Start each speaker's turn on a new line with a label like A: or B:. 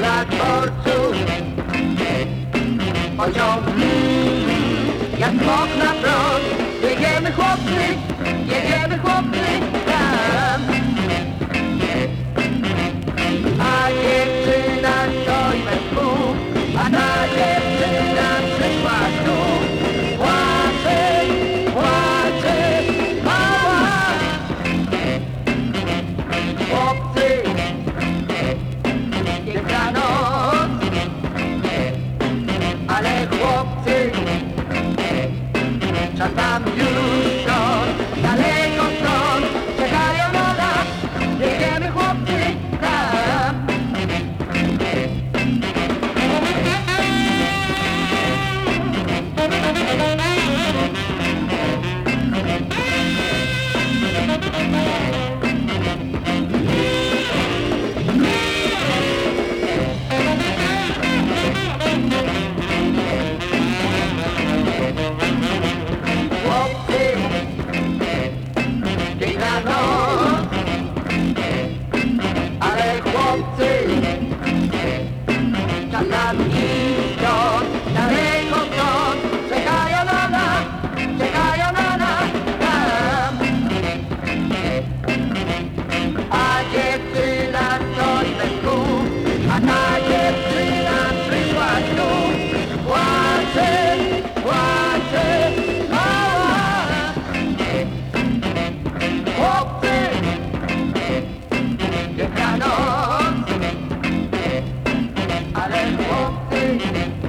A: dla dworców Pociągi jak smok na prąd Jedziemy chłopcy, jedziemy chłopcy do. Not. thank you